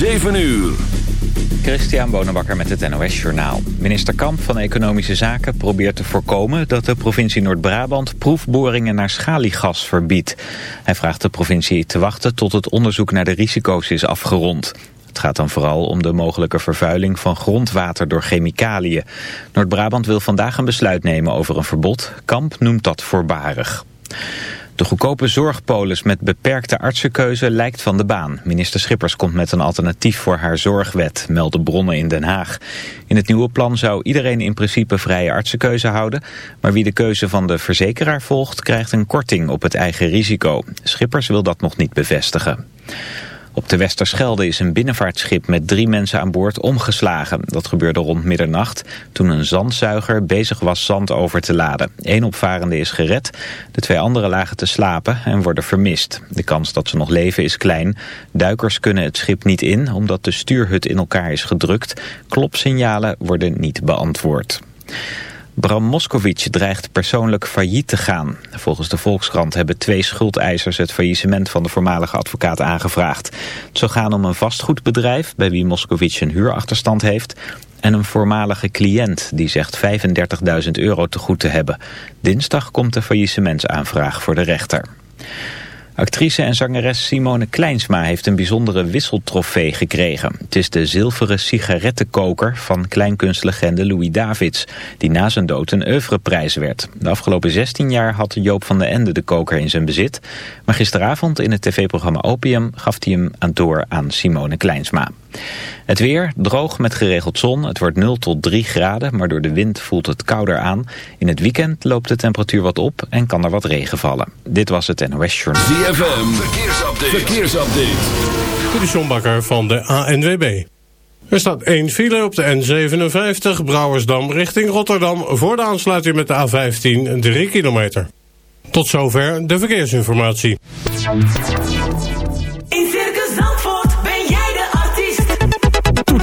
7 uur. Christian Bonenbakker met het NOS Journaal. Minister Kamp van Economische Zaken probeert te voorkomen... dat de provincie Noord-Brabant proefboringen naar schaliegas verbiedt. Hij vraagt de provincie te wachten tot het onderzoek naar de risico's is afgerond. Het gaat dan vooral om de mogelijke vervuiling van grondwater door chemicaliën. Noord-Brabant wil vandaag een besluit nemen over een verbod. Kamp noemt dat voorbarig. De goedkope zorgpolis met beperkte artsenkeuze lijkt van de baan. Minister Schippers komt met een alternatief voor haar zorgwet, melden bronnen in Den Haag. In het nieuwe plan zou iedereen in principe vrije artsenkeuze houden, maar wie de keuze van de verzekeraar volgt krijgt een korting op het eigen risico. Schippers wil dat nog niet bevestigen. Op de Westerschelde is een binnenvaartschip met drie mensen aan boord omgeslagen. Dat gebeurde rond middernacht toen een zandzuiger bezig was zand over te laden. Eén opvarende is gered, de twee anderen lagen te slapen en worden vermist. De kans dat ze nog leven is klein. Duikers kunnen het schip niet in omdat de stuurhut in elkaar is gedrukt. Klopsignalen worden niet beantwoord. Bram Moskovic dreigt persoonlijk failliet te gaan. Volgens de Volkskrant hebben twee schuldeisers het faillissement van de voormalige advocaat aangevraagd. Het zou gaan om een vastgoedbedrijf bij wie Moskovic een huurachterstand heeft... en een voormalige cliënt die zegt 35.000 euro te goed te hebben. Dinsdag komt de faillissementsaanvraag voor de rechter. Actrice en zangeres Simone Kleinsma heeft een bijzondere wisseltrofee gekregen. Het is de zilveren sigarettenkoker van kleinkunstlegende Louis Davids, die na zijn dood een oeuvreprijs werd. De afgelopen 16 jaar had Joop van den Ende de koker in zijn bezit, maar gisteravond in het tv-programma Opium gaf hij hem aan door aan Simone Kleinsma. Het weer, droog met geregeld zon. Het wordt 0 tot 3 graden, maar door de wind voelt het kouder aan. In het weekend loopt de temperatuur wat op en kan er wat regen vallen. Dit was het NOS Journal. ZFM, verkeersupdate. verkeersupdate. De van de ANWB. Er staat één file op de N57 Brouwersdam richting Rotterdam... voor de aansluiting met de A15 3 kilometer. Tot zover de verkeersinformatie.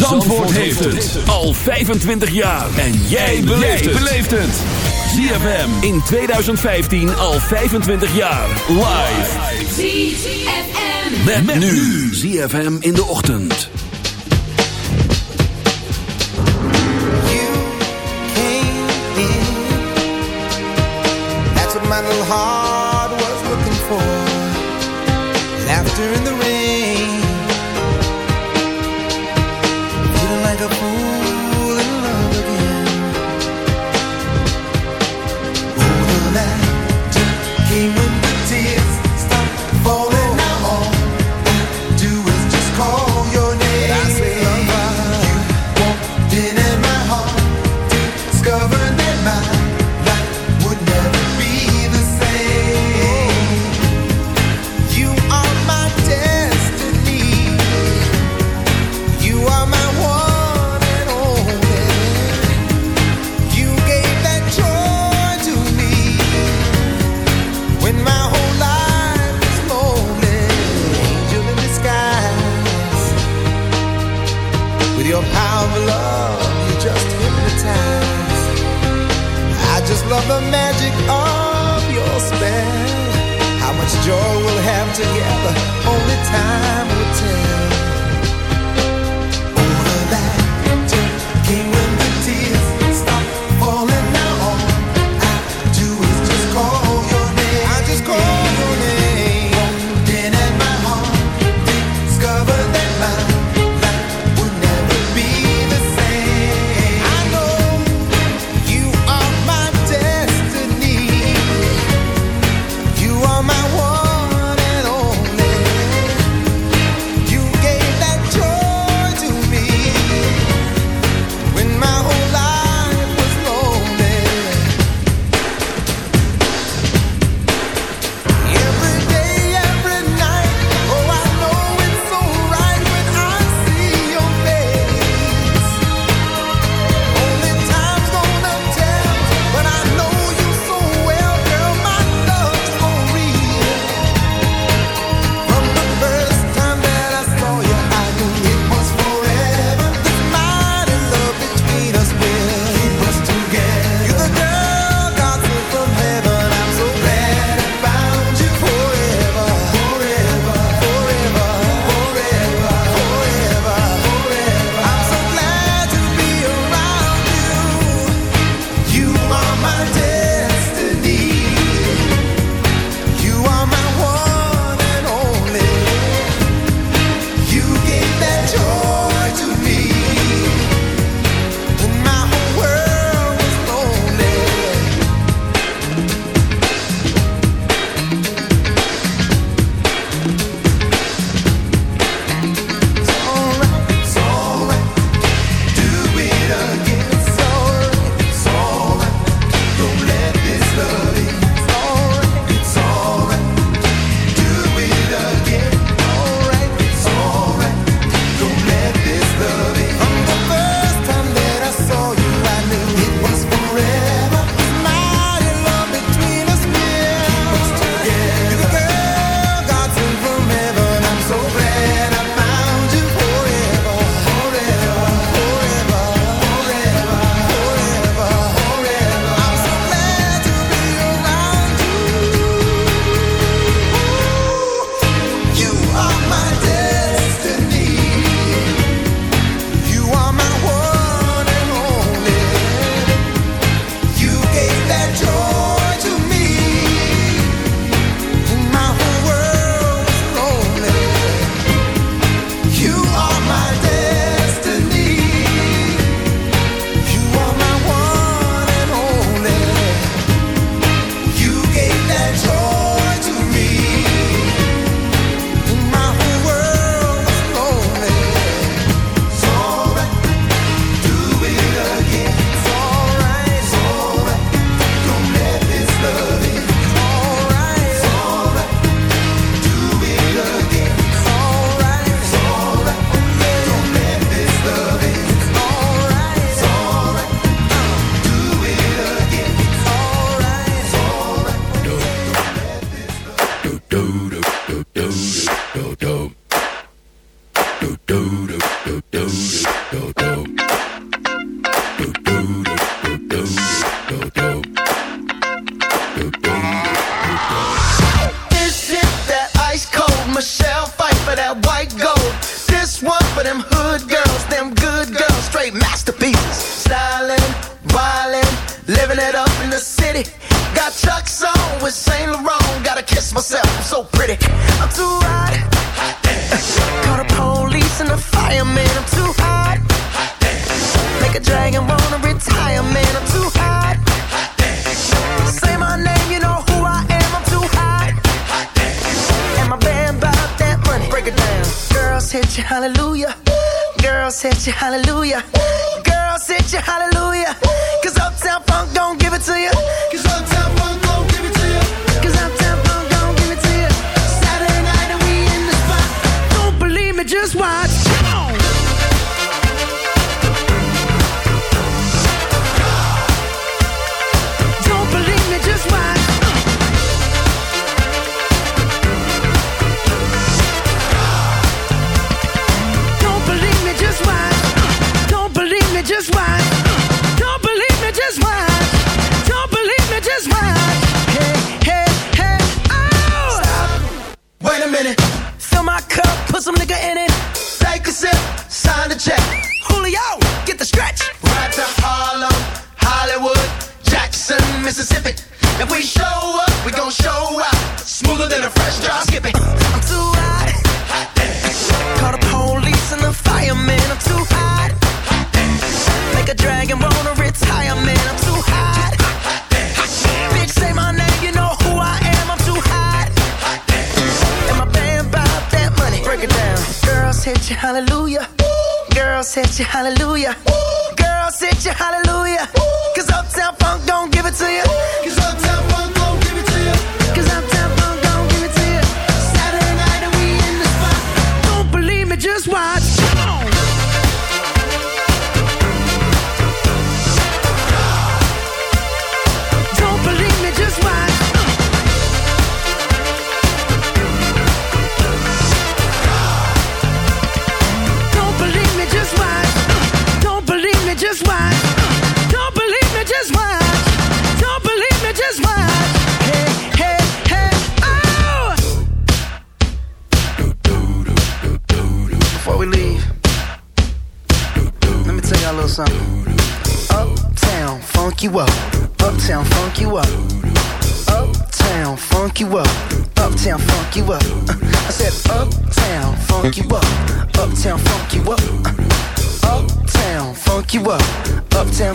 Zandvoort heeft het al 25 jaar. En jij beleeft het. ZFM in 2015 al 25 jaar. Live. ZFM. Met, met nu. ZFM in de ochtend. You came in. That's what my little heart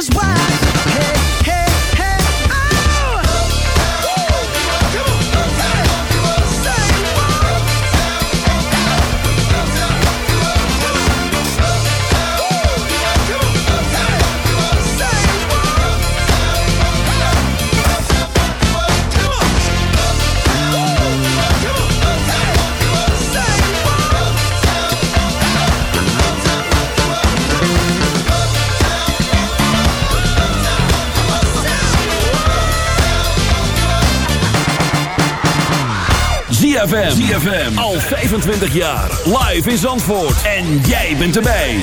is why ZFM. ZFM. Al 25 jaar. Live in Zandvoort. En jij bent erbij.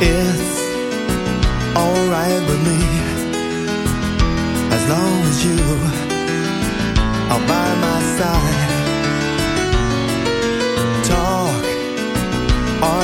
It's alright with me. As long as you are by my side.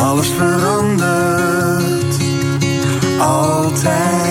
alles verandert. Altijd.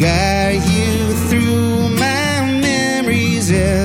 Guide you through my memories every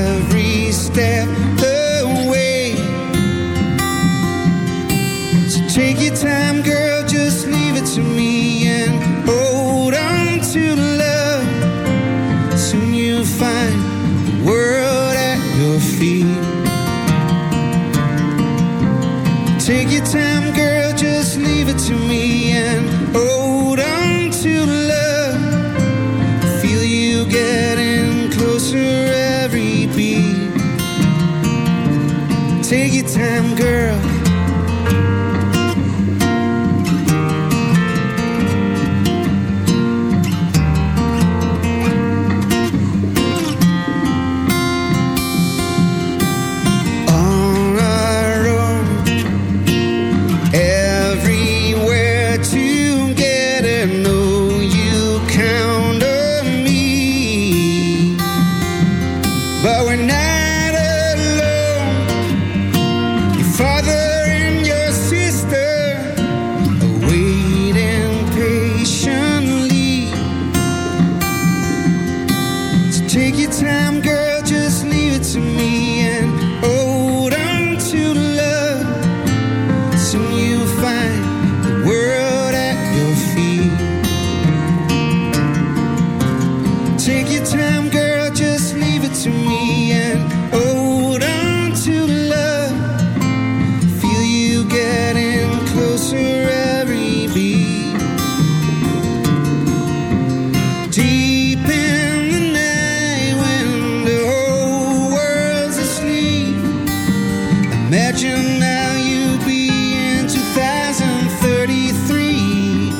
imagine now you'd be in 2033,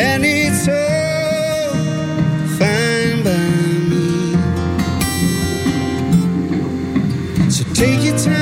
and it's all fine by me. So take your time.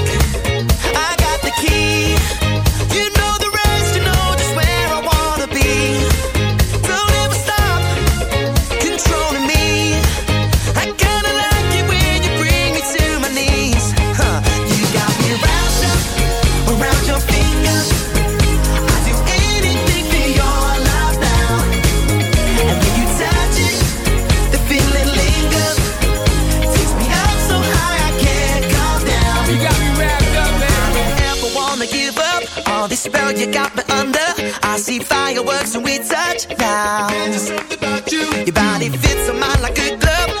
you got me under. I see fireworks when we touch now. There's something about you. Your body fits on mine like a glove.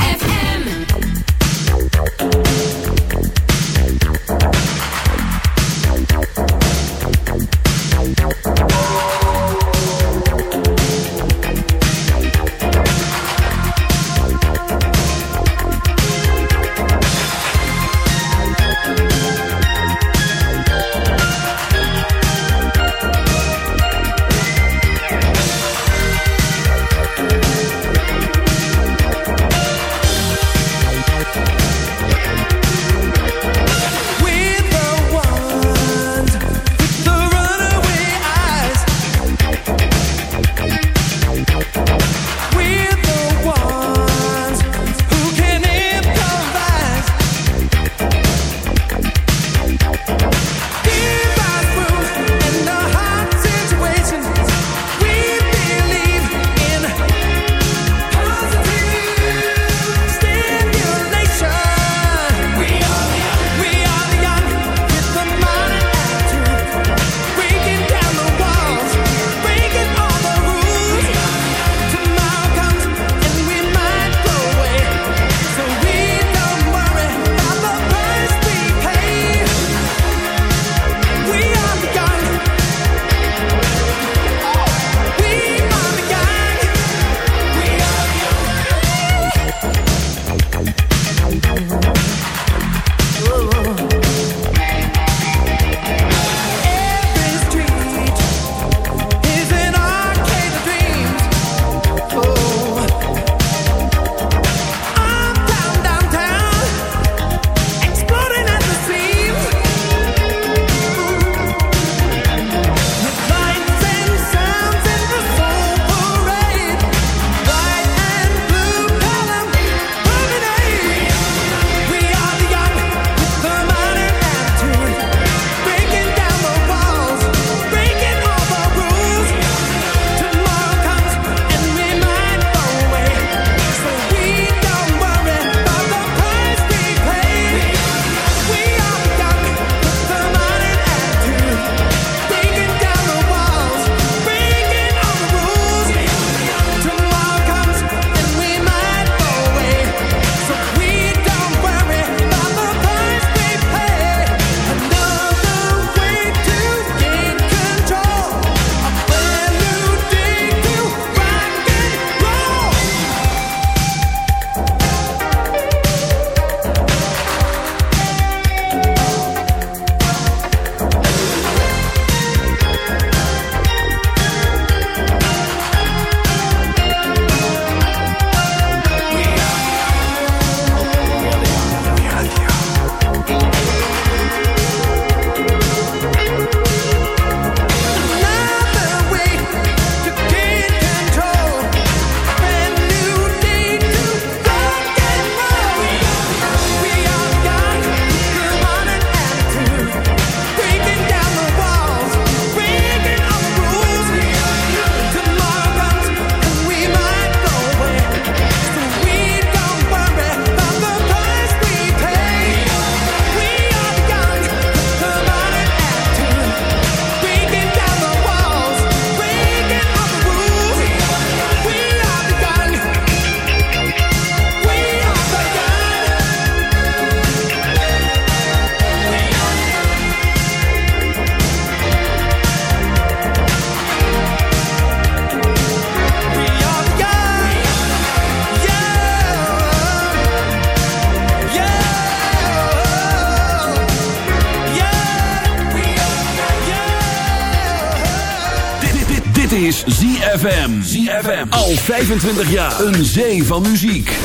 ZFM. Al 25 jaar. Een zee van muziek.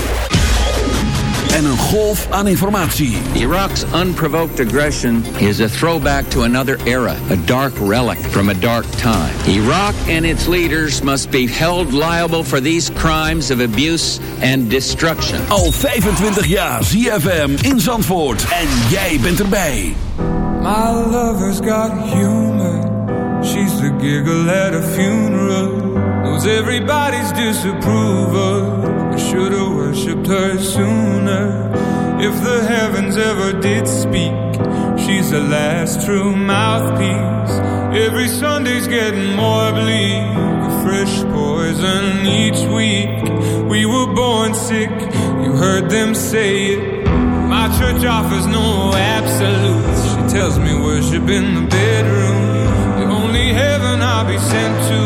En een golf aan informatie. Iraq's unprovoked aggression is a throwback to another era, a dark relic from a dark time. Iraq and its leaders must be held liable for these crimes of abuse and destruction. Al 25 jaar ZFM in Zandvoort. En jij bent erbij. My lover's got humor. She's the giggle at a funeral. Knows everybody's disapproval. I should have worshipped her sooner. If the heavens ever did speak, she's the last true mouthpiece. Every Sunday's getting more bleak. A fresh poison each week. We were born sick. You heard them say it. My church offers no absolutes. She tells me worship in the bedroom. The only heaven I'll be sent to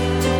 got to